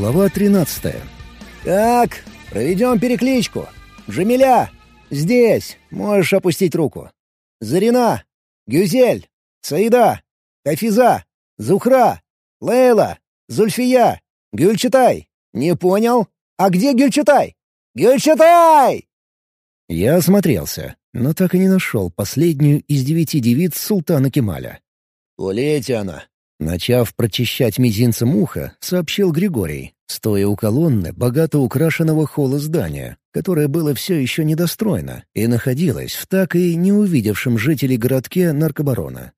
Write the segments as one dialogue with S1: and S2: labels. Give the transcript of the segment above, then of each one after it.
S1: Глава 13.
S2: «Так, проведем перекличку. Джамиля, здесь, можешь опустить руку. Зарина, Гюзель, Саида, Хафиза, Зухра, Лейла, Зульфия, Гюльчатай. Не понял? А где Гюльчатай? Гюльчатай!»
S1: Я осмотрелся, но так и не нашел последнюю из девяти девиц султана Кемаля.
S2: «В туалете она»,
S1: Начав прочищать мизинцем ухо, сообщил Григорий, стоя у колонны богато украшенного холла здания, которое было все еще недостроено и находилось в так и не увидевшем жителей городке наркобарона.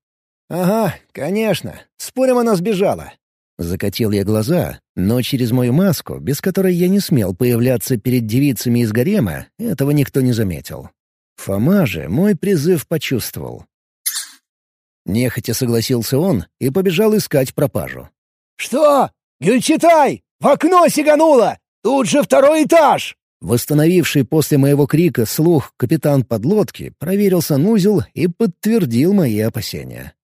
S2: «Ага, конечно. Спорим, она сбежала».
S1: Закатил я глаза, но через мою маску, без которой я не смел появляться перед девицами из гарема, этого никто не заметил. Фома же мой призыв почувствовал. Нехотя согласился он и побежал искать пропажу.
S2: «Что? Гюльчатай! В окно сиганула! Тут же второй этаж!»
S1: Восстановивший после моего крика слух капитан подлодки проверил санузел и подтвердил мои опасения.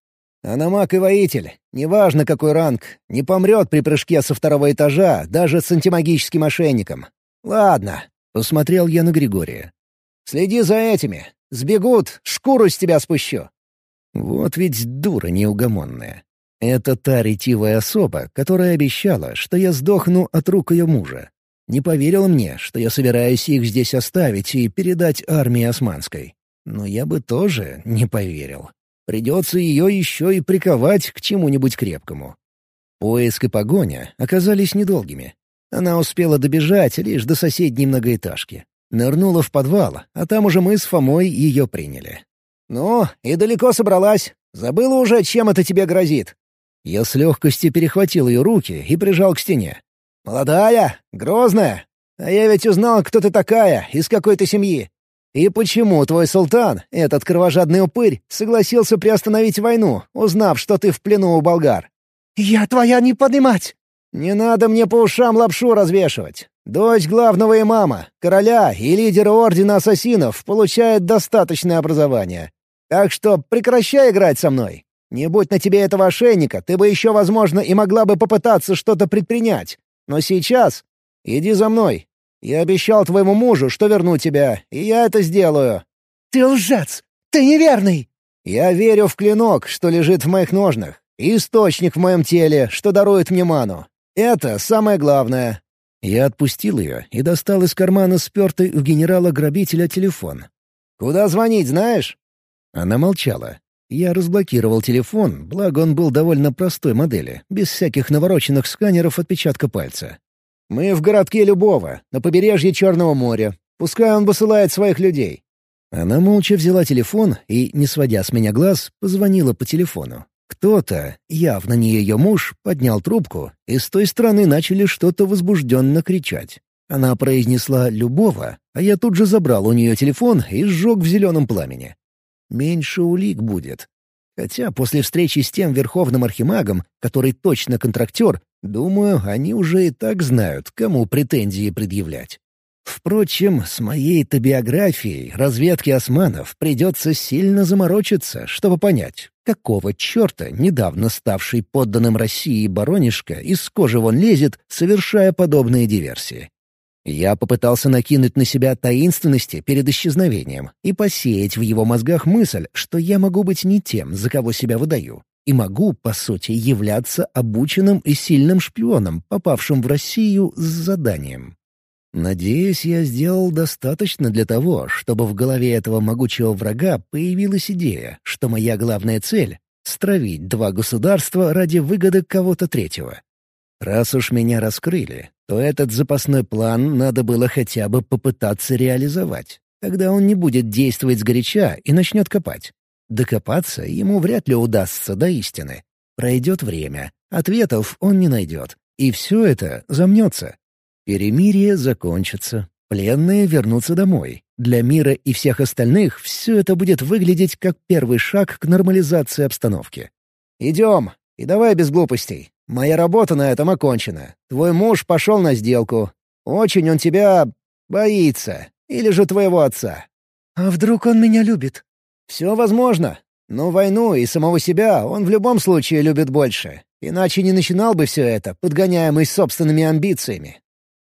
S2: «Она маг и воитель. Неважно, какой ранг. Не помрет при прыжке со второго этажа, даже с антимагическим ошейником. Ладно», — посмотрел я на Григория. «Следи за этими. Сбегут, шкуру с тебя спущу».
S1: Вот ведь дура неугомонная. Это та ретивая особа, которая обещала, что я сдохну от рук ее мужа. Не поверила мне, что я собираюсь их здесь оставить и передать армии османской. Но я бы тоже не поверил. Придется ее еще и приковать к чему-нибудь крепкому. Поиск и погоня оказались недолгими. Она успела добежать лишь до соседней многоэтажки. Нырнула в подвал, а там уже мы с Фомой ее приняли.
S2: «Ну, и далеко собралась. Забыла уже, чем это тебе грозит?»
S1: Я с легкостью перехватил ее руки и прижал к стене.
S2: «Молодая, грозная. А я ведь узнал, кто ты такая, из какой ты семьи. И почему твой султан, этот кровожадный упырь, согласился приостановить войну, узнав, что ты в плену у болгар?»
S3: «Я твоя не поднимать!»
S2: «Не надо мне по ушам лапшу развешивать. Дочь главного имама, короля и лидера ордена ассасинов получает достаточное образование. Так что прекращай играть со мной. Не будь на тебе этого ошейника, ты бы еще, возможно, и могла бы попытаться что-то предпринять. Но сейчас иди за мной. Я обещал твоему мужу, что верну тебя, и я это сделаю».
S3: «Ты лжец! Ты неверный!»
S2: «Я верю в клинок, что лежит в моих ножнах, и источник в моем теле, что дарует мне ману. Это самое главное».
S1: Я отпустил ее и достал из кармана спертый у генерала-грабителя телефон.
S2: «Куда звонить, знаешь?»
S1: Она молчала. Я разблокировал телефон, благо он был довольно простой модели, без всяких навороченных сканеров отпечатка пальца.
S2: «Мы в городке Любого, на побережье Черного моря. Пускай он посылает своих людей».
S1: Она молча взяла телефон и, не сводя с меня глаз, позвонила по телефону. Кто-то, явно не ее муж, поднял трубку, и с той стороны начали что-то возбужденно кричать. Она произнесла «любого», а я тут же забрал у нее телефон и сжег в зеленом пламени. Меньше улик будет. Хотя после встречи с тем верховным архимагом, который точно контрактер, думаю, они уже и так знают, кому претензии предъявлять. Впрочем, с моей-то биографией разведке османов придется сильно заморочиться, чтобы понять, какого черта недавно ставший подданным России баронишка из кожи вон лезет, совершая подобные диверсии. Я попытался накинуть на себя таинственности перед исчезновением и посеять в его мозгах мысль, что я могу быть не тем, за кого себя выдаю, и могу, по сути, являться обученным и сильным шпионом, попавшим в Россию с заданием. Надеюсь, я сделал достаточно для того, чтобы в голове этого могучего врага появилась идея, что моя главная цель — стравить два государства ради выгоды кого-то третьего. Раз уж меня раскрыли, то этот запасной план надо было хотя бы попытаться реализовать. Тогда он не будет действовать сгоряча и начнет копать. Докопаться ему вряд ли удастся до истины. Пройдет время, ответов он не найдет, и все это замнется. Перемирие закончится, пленные вернутся домой. Для мира и всех остальных все это будет выглядеть как первый шаг к нормализации обстановки.
S2: «Идем, и давай без глупостей. Моя работа на этом окончена. Твой муж пошел на сделку. Очень он тебя... боится. Или же твоего отца.
S3: А вдруг он меня любит?
S2: Все возможно. Но войну и самого себя он в любом случае любит больше. Иначе не начинал бы все это, подгоняемый собственными амбициями.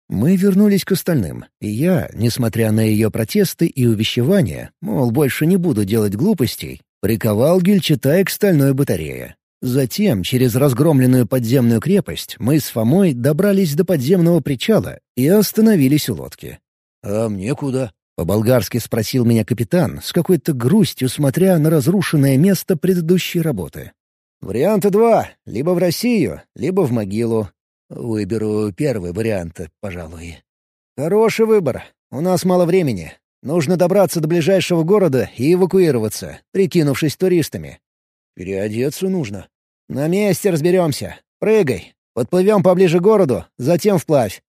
S1: Мы вернулись к остальным, и я, несмотря на ее протесты и увещевания, мол, больше не буду делать глупостей, приковал Гюльчатай к стальной батарее. Затем, через разгромленную подземную крепость, мы с Фомой добрались до подземного причала и остановились у лодки.
S2: «А мне куда?»
S1: — по-болгарски спросил меня капитан, с какой-то грустью смотря на разрушенное место предыдущей работы.
S2: «Варианта два. Либо в Россию, либо в могилу. Выберу первый вариант, пожалуй». «Хороший выбор. У нас мало времени. Нужно добраться до ближайшего города и эвакуироваться, прикинувшись туристами.
S1: Переодеться нужно.
S2: На месте разберемся. Прыгай. Подплывем поближе к городу, затем вплавь.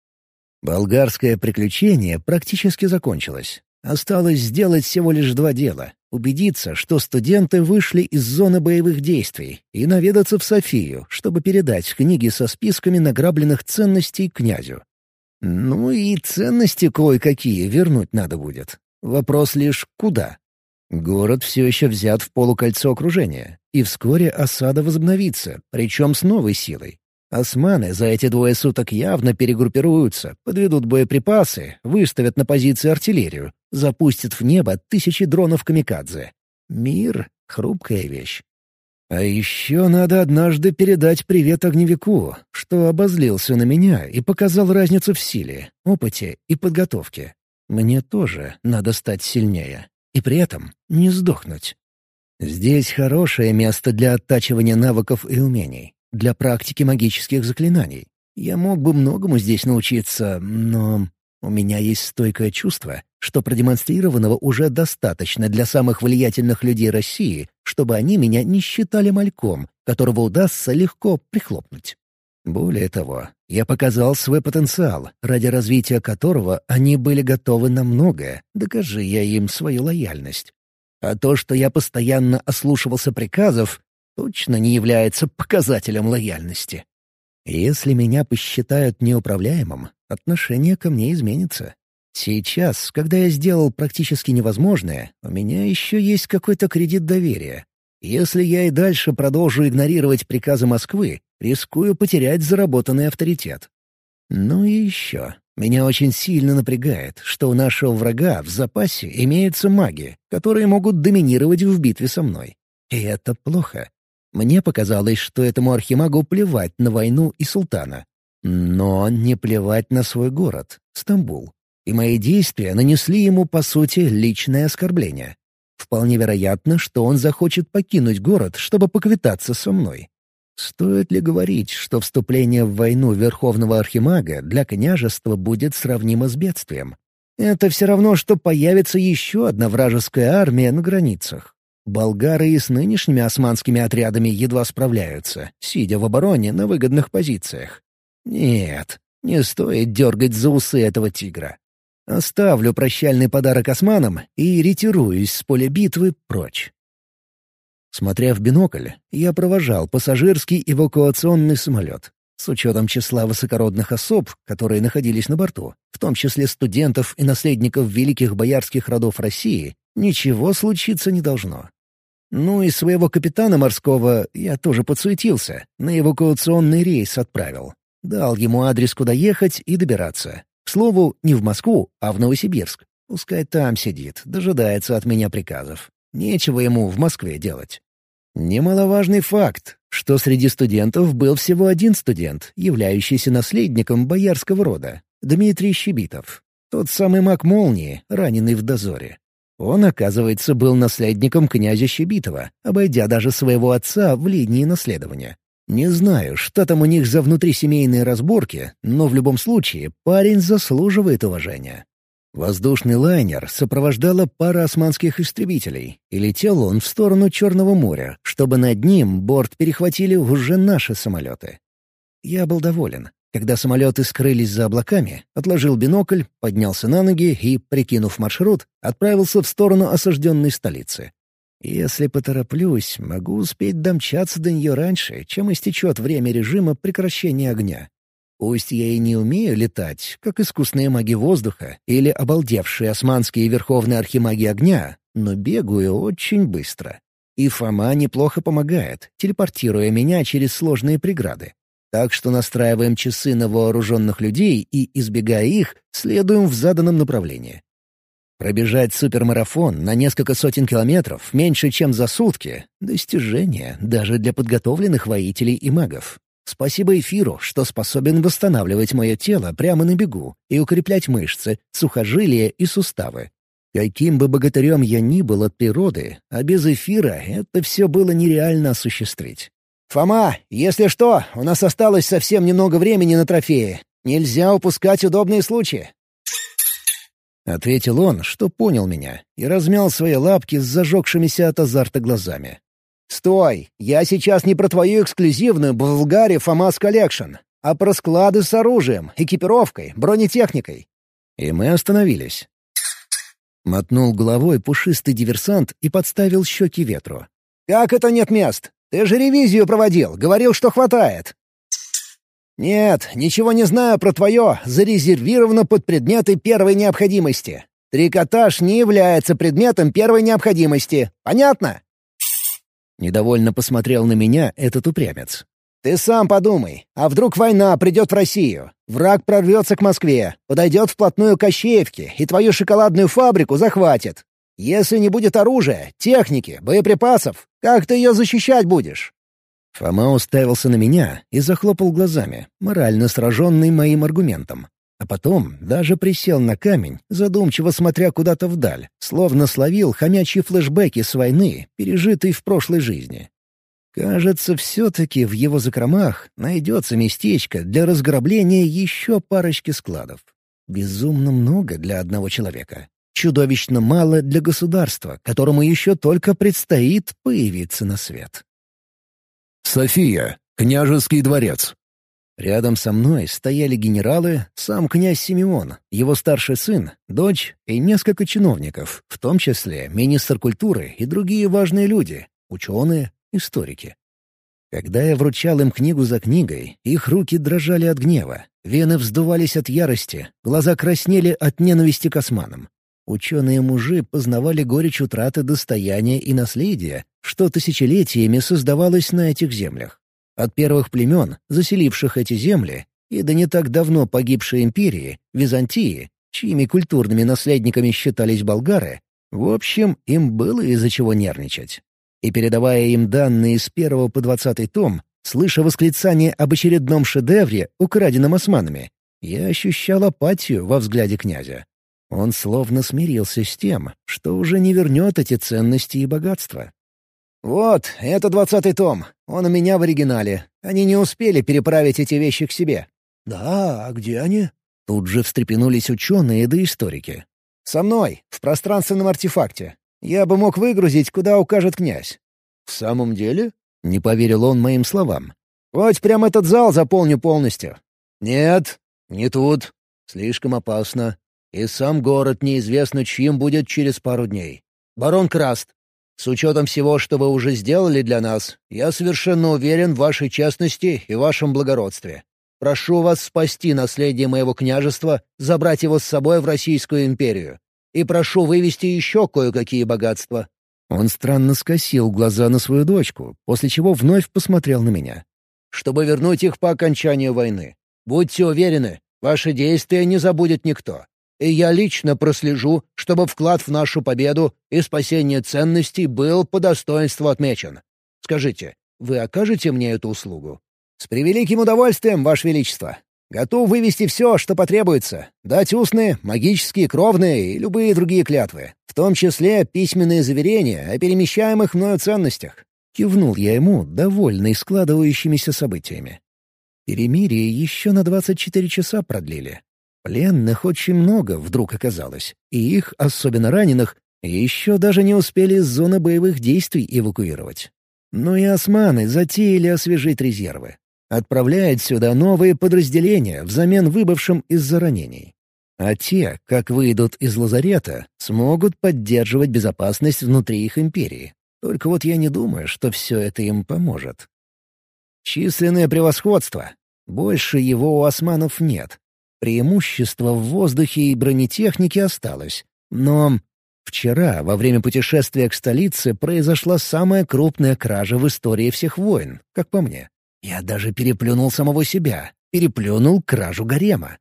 S1: Болгарское приключение практически закончилось. Осталось сделать всего лишь два дела — убедиться, что студенты вышли из зоны боевых действий, и наведаться в Софию, чтобы передать книги со списками награбленных ценностей князю. Ну и ценности кое-какие вернуть надо будет. Вопрос лишь куда. Город все еще взят в полукольцо окружения, и вскоре осада возобновится, причем с новой силой. Османы за эти двое суток явно перегруппируются, подведут боеприпасы, выставят на позиции артиллерию, запустят в небо тысячи дронов камикадзе. Мир — хрупкая вещь. А еще надо однажды передать привет огневику, что обозлился на меня и показал разницу в силе, опыте и подготовке. Мне тоже надо стать сильнее и при этом не сдохнуть. Здесь хорошее место для оттачивания навыков и умений, для практики магических заклинаний. Я мог бы многому здесь научиться, но у меня есть стойкое чувство, что продемонстрированного уже достаточно для самых влиятельных людей России, чтобы они меня не считали мальком, которого удастся легко прихлопнуть. Более того, я показал свой потенциал, ради развития которого они были готовы на многое, докажи я им свою лояльность. А то, что я постоянно ослушивался приказов, точно не является показателем лояльности. Если меня посчитают неуправляемым, отношение ко мне изменится. Сейчас, когда я сделал практически невозможное, у меня еще есть какой-то кредит доверия. Если я и дальше продолжу игнорировать приказы Москвы, рискую потерять заработанный авторитет. Ну и еще. Меня очень сильно напрягает, что у нашего врага в запасе имеются маги, которые могут доминировать в битве со мной. И это плохо. Мне показалось, что этому архимагу плевать на войну и султана. Но не плевать на свой город, Стамбул. И мои действия нанесли ему, по сути, личное оскорбление. Вполне вероятно, что он захочет покинуть город, чтобы поквитаться со мной. Стоит ли говорить, что вступление в войну Верховного Архимага для княжества будет сравнимо с бедствием? Это все равно, что появится еще одна вражеская армия на границах. Болгары и с нынешними османскими отрядами едва справляются, сидя в обороне на выгодных позициях. Нет, не стоит дергать за усы этого тигра. Оставлю прощальный подарок османам и ретируюсь с поля битвы прочь. Смотря в бинокль, я провожал пассажирский эвакуационный самолет. С учетом числа высокородных особ, которые находились на борту, в том числе студентов и наследников великих боярских родов России, ничего случиться не должно. Ну и своего капитана морского я тоже подсуетился, на эвакуационный рейс отправил. Дал ему адрес, куда ехать и добираться. Слову, не в Москву, а в Новосибирск. Пускай там сидит, дожидается от меня приказов. Нечего ему в Москве делать. Немаловажный факт, что среди студентов был всего один студент, являющийся наследником боярского рода — Дмитрий Щебитов. Тот самый маг молнии, раненый в дозоре. Он, оказывается, был наследником князя Щебитова, обойдя даже своего отца в линии наследования. Не знаю, что там у них за внутрисемейные разборки, но в любом случае парень заслуживает уважения. Воздушный лайнер сопровождала пара османских истребителей, и летел он в сторону Черного моря, чтобы над ним борт перехватили уже наши самолеты. Я был доволен. Когда самолеты скрылись за облаками, отложил бинокль, поднялся на ноги и, прикинув маршрут, отправился в сторону осажденной столицы. Если потороплюсь, могу успеть домчаться до нее раньше, чем истечет время режима прекращения огня. Пусть я и не умею летать, как искусные маги воздуха или обалдевшие османские верховные архимаги огня, но бегаю очень быстро. И Фома неплохо помогает, телепортируя меня через сложные преграды. Так что настраиваем часы на вооруженных людей и, избегая их, следуем в заданном направлении. Пробежать супермарафон на несколько сотен километров меньше, чем за сутки — достижение даже для подготовленных воителей и магов. Спасибо эфиру, что способен восстанавливать мое тело прямо на бегу и укреплять мышцы, сухожилия и суставы. Каким бы богатырем я ни был от природы, а без эфира это все было нереально осуществить.
S2: «Фома, если что, у нас осталось совсем немного времени на трофеи. Нельзя упускать удобные случаи».
S1: Ответил он, что понял меня, и размял свои лапки с зажегшимися от азарта глазами.
S2: «Стой! Я сейчас не про твою эксклюзивную Булгари Фомас Collection, а про склады с оружием, экипировкой, бронетехникой».
S1: И мы остановились. Мотнул головой пушистый диверсант и подставил щеки ветру.
S2: «Как это нет мест? Ты же ревизию проводил, говорил, что хватает». «Нет, ничего не знаю про твое, зарезервировано под предметы первой необходимости. Трикотаж не является предметом первой необходимости. Понятно?»
S1: Недовольно посмотрел на меня этот упрямец.
S2: «Ты сам подумай, а вдруг война придет в Россию? Враг прорвется к Москве, подойдет вплотную к Кощеевке и твою шоколадную фабрику захватит. Если не будет оружия, техники, боеприпасов, как ты ее защищать будешь?»
S1: Фома уставился на меня и захлопал глазами, морально сраженный моим аргументом. А потом даже присел на камень, задумчиво смотря куда-то вдаль, словно словил хомячьи флешбеки с войны, пережитой в прошлой жизни. Кажется, все-таки в его закромах найдется местечко для разграбления еще парочки складов. Безумно много для одного человека. Чудовищно мало для государства, которому еще только предстоит появиться на свет.
S4: София, княжеский дворец.
S1: Рядом со мной стояли генералы, сам князь Симеон, его старший сын, дочь и несколько чиновников, в том числе министр культуры и другие важные люди, ученые, историки. Когда я вручал им книгу за книгой, их руки дрожали от гнева, вены вздувались от ярости, глаза краснели от ненависти к османам. Ученые-мужи познавали горечь утраты достояния и наследия, что тысячелетиями создавалось на этих землях. От первых племен, заселивших эти земли, и до не так давно погибшей империи, Византии, чьими культурными наследниками считались болгары, в общем, им было из-за чего нервничать. И передавая им данные с первого по двадцатый том, слыша восклицание об очередном шедевре, украденном османами, я ощущал апатию во взгляде князя. Он словно смирился с тем, что уже не вернет эти ценности и богатства.
S2: «Вот, это двадцатый том. Он у меня в оригинале. Они не успели переправить эти вещи к себе».
S1: «Да, а где они?» Тут же встрепенулись ученые да историки.
S2: «Со мной, в пространственном артефакте. Я бы мог выгрузить, куда укажет князь».
S1: «В самом деле?» — не поверил он моим словам.
S2: «Хоть прям этот зал заполню полностью».
S1: «Нет, не тут. Слишком опасно. И сам город неизвестно, чьим будет через пару дней. Барон Краст, с учетом всего, что вы уже сделали для нас, я совершенно уверен в вашей честности и вашем благородстве. Прошу вас спасти наследие моего княжества, забрать его с собой в Российскую империю. И прошу вывести еще кое-какие богатства». Он странно скосил глаза на свою дочку, после чего вновь посмотрел на меня. «Чтобы вернуть их по окончанию войны. Будьте уверены, ваши действия не забудет никто и я лично прослежу, чтобы вклад в нашу победу и спасение ценностей был по достоинству отмечен. Скажите, вы окажете мне эту услугу?»
S2: «С превеликим удовольствием, Ваше Величество. Готов вывести все, что потребуется, дать устные, магические, кровные и любые другие клятвы, в том числе письменные заверения о перемещаемых мною ценностях».
S1: Кивнул я ему, довольный складывающимися событиями. Перемирие еще на 24 часа продлили, Пленных очень много вдруг оказалось, и их, особенно раненых, еще даже не успели из зоны боевых действий эвакуировать. Но и османы затеяли освежить резервы. Отправляют сюда новые подразделения взамен выбывшим из-за ранений. А те, как выйдут из лазарета, смогут поддерживать безопасность внутри их империи. Только вот я не думаю, что все это им поможет. Численное превосходство. Больше его у османов нет, Преимущество в воздухе и бронетехнике осталось. Но Вчера, во время путешествия к столице, произошла самая крупная кража в истории всех войн, как по мне. Я даже переплюнул самого себя, переплюнул кражу гарема.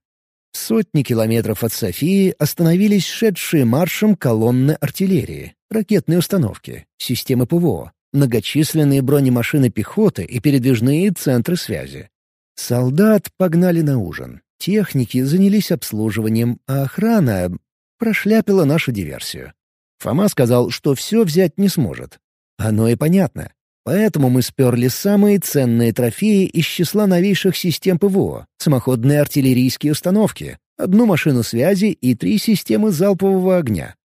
S1: Сотни километров от Софии остановились шедшие маршем колонны артиллерии, ракетные установки, системы ПВО, многочисленные бронемашины пехоты и передвижные центры связи. Солдат погнали на ужин, техники занялись обслуживанием, а охрана прошляпила нашу диверсию. Фома сказал, что все взять не сможет. Оно и понятно. Поэтому мы сперли самые ценные трофеи из числа новейших систем ПВО, самоходные артиллерийские установки, одну машину связи и три системы залпового огня.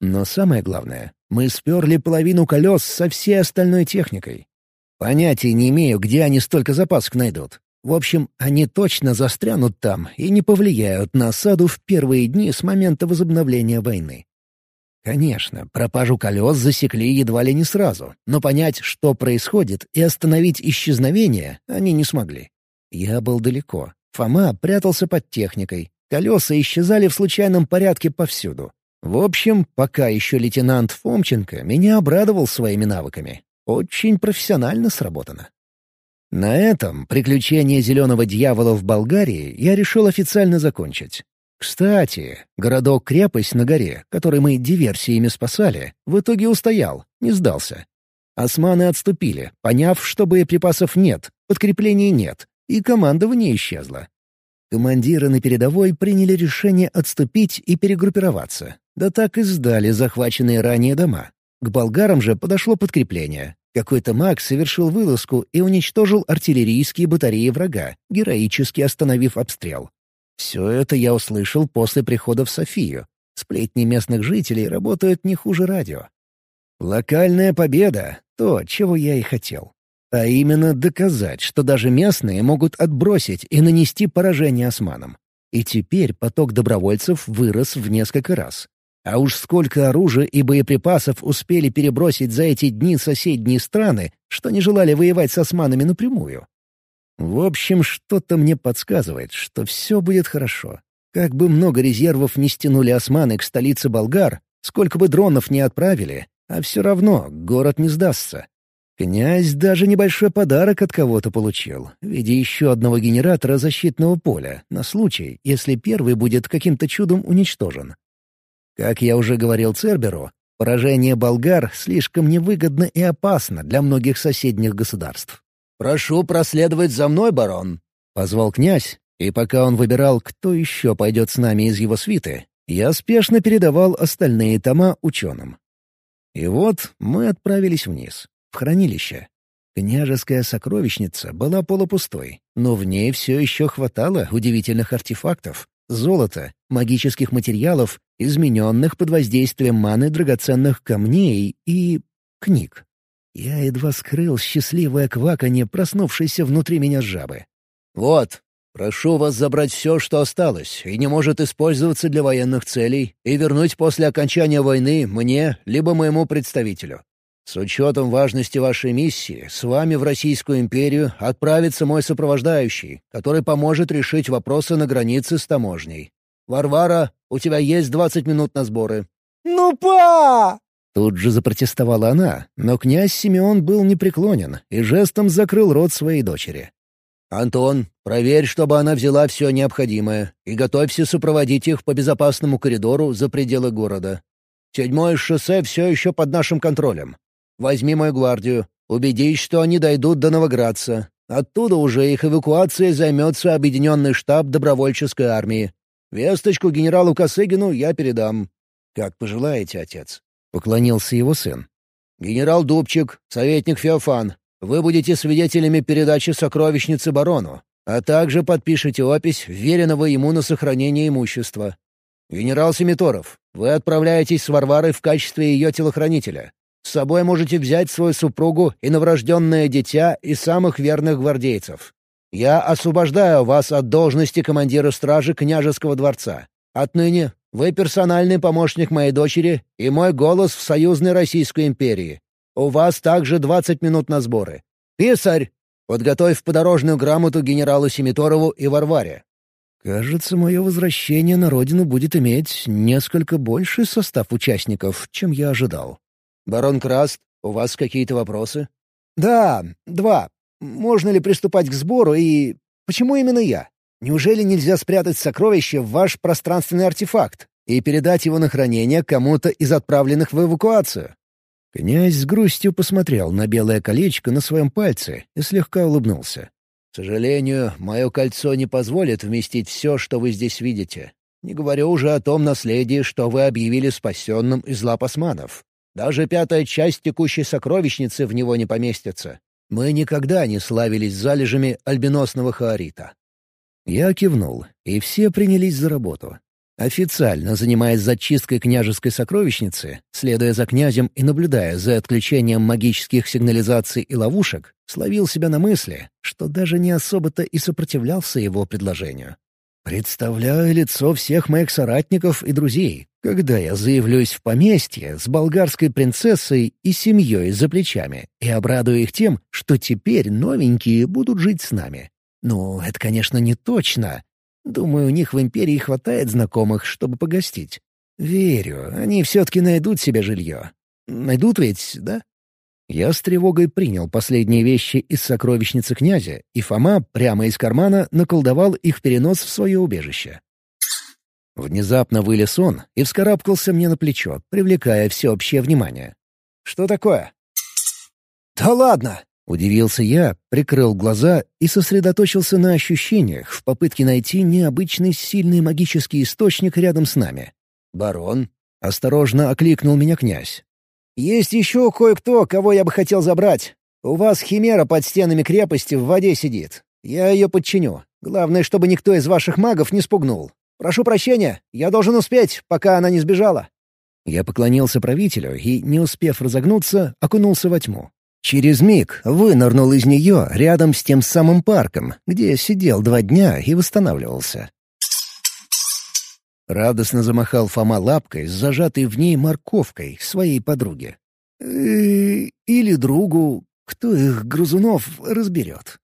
S1: Но самое главное, мы сперли половину колес со всей остальной техникой. Понятия не имею, где они столько запасок найдут. В общем, они точно застрянут там и не повлияют на осаду в первые дни с момента возобновления войны. Конечно, пропажу колес засекли едва ли не сразу, но понять, что происходит, и остановить исчезновение они не смогли. Я был далеко. Фома прятался под техникой. Колеса исчезали в случайном порядке повсюду. В общем, пока еще лейтенант Фомченко меня обрадовал своими навыками. Очень профессионально сработано. На этом приключение зеленого дьявола в Болгарии я решил официально закончить. Кстати, городок-крепость на горе, который мы диверсиями спасали, в итоге устоял, не сдался. Османы отступили, поняв, что боеприпасов нет, подкреплений нет, и командование исчезло. Командиры на передовой приняли решение отступить и перегруппироваться. Да так и сдали захваченные ранее дома. К болгарам же подошло подкрепление. Какой-то маг совершил вылазку и уничтожил артиллерийские батареи врага, героически остановив обстрел. Все это я услышал после прихода в Софию. Сплетни местных жителей работают не хуже радио. Локальная победа — то, чего я и хотел. А именно доказать, что даже местные могут отбросить и нанести поражение османам. И теперь поток добровольцев вырос в несколько раз. А уж сколько оружия и боеприпасов успели перебросить за эти дни соседние страны, что не желали воевать с османами напрямую. В общем, что-то мне подсказывает, что все будет хорошо. Как бы много резервов не стянули османы к столице болгар, сколько бы дронов не отправили, а все равно город не сдастся. Князь даже небольшой подарок от кого-то получил, в виде еще одного генератора защитного поля, на случай, если первый будет каким-то чудом уничтожен. Как я уже говорил Церберу, поражение болгар слишком невыгодно и опасно для многих соседних государств.
S2: «Прошу проследовать за мной, барон», —
S1: позвал князь, и пока он выбирал, кто еще пойдет с нами из его свиты, я спешно передавал остальные тома ученым. И вот мы отправились вниз, в хранилище. Княжеская сокровищница была полупустой, но в ней все еще хватало удивительных артефактов, золота, магических материалов, измененных под воздействием маны драгоценных камней и... книг. Я едва скрыл счастливое кваканье, проснувшееся внутри меня жабы.
S2: «Вот, прошу вас забрать все, что осталось, и не может использоваться для военных целей, и вернуть после окончания войны мне, либо моему представителю. С учетом важности вашей миссии, с вами в Российскую империю отправится мой сопровождающий, который поможет решить вопросы на границе с таможней. Варвара, у тебя есть двадцать минут на сборы».
S3: «Ну, па!»
S1: Тут же запротестовала она, но князь Симеон был непреклонен и жестом закрыл рот своей дочери.
S2: «Антон, проверь, чтобы она взяла все необходимое, и готовься сопроводить их по безопасному коридору за пределы города. Седьмое шоссе все еще под нашим контролем. Возьми мою гвардию, убедись, что они дойдут до Новоградца. Оттуда уже их эвакуацией займется объединенный штаб добровольческой армии. Весточку генералу Косыгину я передам». «Как пожелаете, отец», —
S1: поклонился его сын.
S2: «Генерал Дубчик, советник Феофан, вы будете свидетелями передачи сокровищницы барону, а также подпишите опись веренного ему на сохранение имущества. Генерал Семиторов, вы отправляетесь с Варварой в качестве ее телохранителя. С собой можете взять свою супругу и новорожденное дитя и самых верных гвардейцев. Я освобождаю вас от должности командира стражи княжеского дворца. Отныне вы персональный помощник моей дочери и мой голос в союзной Российской империи. У вас также 20 минут на сборы. Писарь, подготовь подорожную грамоту генералу Семиторову и Варваре.
S1: Кажется, мое возвращение на родину будет иметь несколько больший состав участников, чем я ожидал. «Барон Краст, у вас какие-то вопросы?»
S2: «Да, два. Можно ли приступать к сбору и... Почему именно я? Неужели нельзя спрятать сокровище в ваш пространственный артефакт и передать его на хранение кому-то из отправленных в эвакуацию?»
S1: Князь с грустью посмотрел на белое колечко на своем пальце и слегка улыбнулся. «К сожалению, мое кольцо не позволит вместить все, что вы здесь видите. Не говорю уже о том наследии, что вы объявили спасенным из лап османов. Даже пятая часть текущей сокровищницы в него не поместится. Мы никогда не славились залежами альбиносного хаорита». Я кивнул, и все принялись за работу. Официально занимаясь зачисткой княжеской сокровищницы, следуя за князем и наблюдая за отключением магических сигнализаций и ловушек, словил себя на мысли, что даже не особо-то и сопротивлялся его предложению. Представляю лицо всех моих соратников и друзей, когда я заявлюсь в поместье с болгарской принцессой и семьей за плечами и обрадую их тем, что теперь новенькие будут жить с нами. Ну, это, конечно, не точно, Думаю, у них в Империи хватает знакомых, чтобы погостить. Верю, они все-таки найдут себе жилье. Найдут ведь, да? Я с тревогой принял последние вещи из сокровищницы князя, и Фома прямо из кармана наколдовал их перенос в свое убежище. Внезапно вылез он и вскарабкался мне на плечо, привлекая всеобщее внимание.
S2: «Что такое?» «Да ладно!»
S1: Удивился я, прикрыл глаза и сосредоточился на ощущениях в попытке найти необычный сильный магический источник рядом с нами. «Барон?» — осторожно окликнул меня князь.
S2: «Есть еще кое-кто, кого я бы хотел забрать. У вас химера под стенами крепости в воде сидит. Я ее подчиню. Главное, чтобы никто из ваших магов не спугнул. Прошу прощения, я должен успеть, пока она не сбежала».
S1: Я поклонился правителю и, не успев разогнуться, окунулся во тьму. Через миг вынырнул из нее рядом с тем самым парком, где сидел два дня и восстанавливался. Радостно замахал Фома лапкой с зажатой в ней морковкой своей подруге. «Э, или другу, кто их, грызунов, разберет.